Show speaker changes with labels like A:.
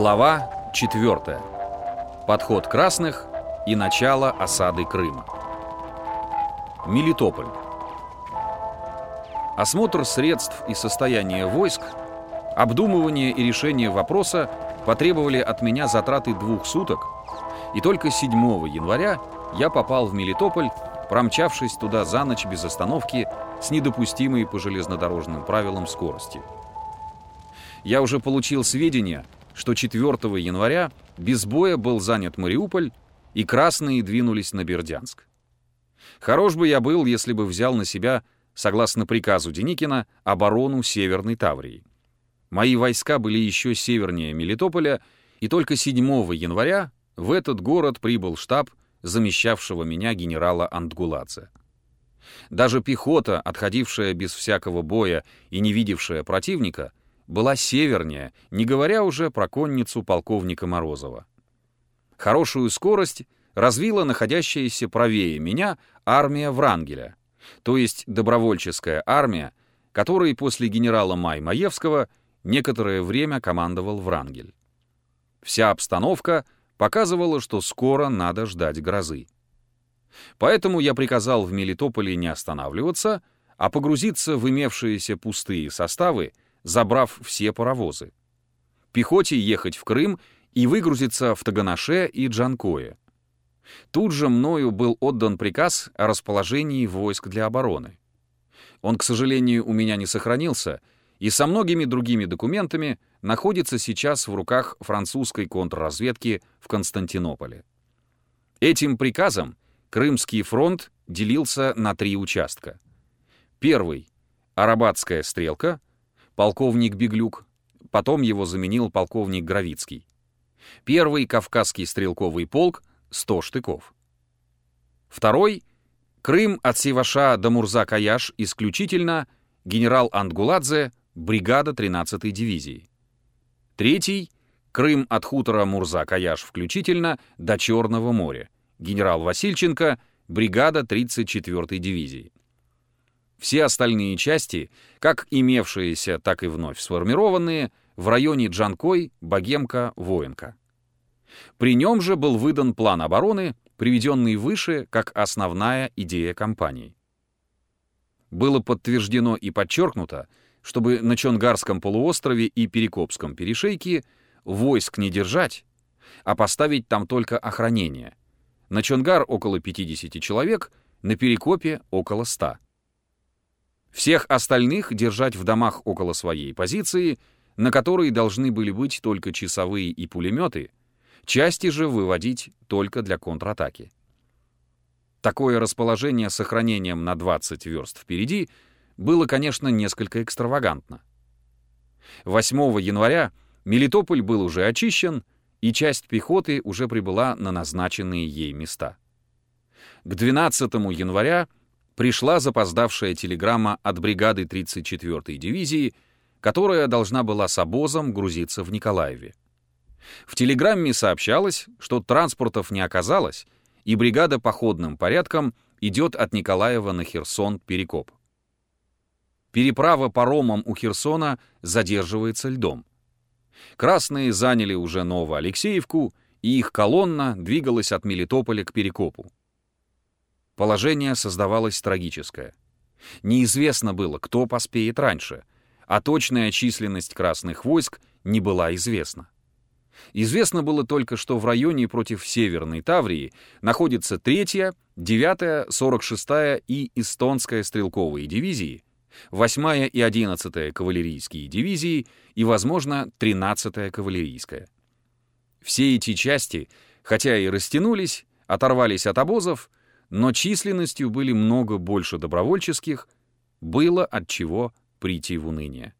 A: Глава 4. Подход красных и начало осады Крыма. Мелитополь. Осмотр средств и состояния войск, обдумывание и решение вопроса потребовали от меня затраты двух суток, и только 7 января я попал в Мелитополь, промчавшись туда за ночь без остановки с недопустимой по железнодорожным правилам скоростью. Я уже получил сведения, что 4 января без боя был занят Мариуполь, и красные двинулись на Бердянск. Хорош бы я был, если бы взял на себя, согласно приказу Деникина, оборону Северной Таврии. Мои войска были еще севернее Мелитополя, и только 7 января в этот город прибыл штаб замещавшего меня генерала Антгуладзе. Даже пехота, отходившая без всякого боя и не видевшая противника, была севернее, не говоря уже про конницу полковника Морозова. Хорошую скорость развила находящаяся правее меня армия Врангеля, то есть добровольческая армия, которой после генерала Май Маевского некоторое время командовал Врангель. Вся обстановка показывала, что скоро надо ждать грозы. Поэтому я приказал в Мелитополе не останавливаться, а погрузиться в имевшиеся пустые составы забрав все паровозы. Пехоте ехать в Крым и выгрузиться в Таганаше и Джанкое. Тут же мною был отдан приказ о расположении войск для обороны. Он, к сожалению, у меня не сохранился, и со многими другими документами находится сейчас в руках французской контрразведки в Константинополе. Этим приказом Крымский фронт делился на три участка. Первый — Арабатская стрелка — полковник Беглюк, потом его заменил полковник Гравицкий. Первый Кавказский стрелковый полк — 100 штыков. Второй — Крым от Севаша до Мурза-Каяш исключительно генерал Ангуладзе, бригада 13-й дивизии. Третий — Крым от хутора Мурза-Каяш включительно до Черного моря, генерал Васильченко, бригада 34-й дивизии. Все остальные части, как имевшиеся, так и вновь сформированные, в районе Джанкой, Богемка, Воинка. При нем же был выдан план обороны, приведенный выше как основная идея кампании. Было подтверждено и подчеркнуто, чтобы на Чонгарском полуострове и Перекопском перешейке войск не держать, а поставить там только охранение. На Чонгар около 50 человек, на Перекопе около 100. Всех остальных держать в домах около своей позиции, на которой должны были быть только часовые и пулеметы, части же выводить только для контратаки. Такое расположение с сохранением на 20 верст впереди было, конечно, несколько экстравагантно. 8 января Мелитополь был уже очищен, и часть пехоты уже прибыла на назначенные ей места. К 12 января пришла запоздавшая телеграмма от бригады 34-й дивизии, которая должна была с обозом грузиться в Николаеве. В телеграмме сообщалось, что транспортов не оказалось, и бригада походным порядком идет от Николаева на Херсон-Перекоп. Переправа паромом у Херсона задерживается льдом. Красные заняли уже Новоалексеевку, и их колонна двигалась от Мелитополя к Перекопу. Положение создавалось трагическое. Неизвестно было, кто поспеет раньше, а точная численность красных войск не была известна. Известно было только, что в районе против Северной Таврии находится 3-я, 9-я, 46-я и Эстонская стрелковые дивизии, 8-я и 11-я кавалерийские дивизии и, возможно, 13-я кавалерийская. Все эти части, хотя и растянулись, оторвались от обозов, но численностью были много больше добровольческих, было от чего прийти в уныние.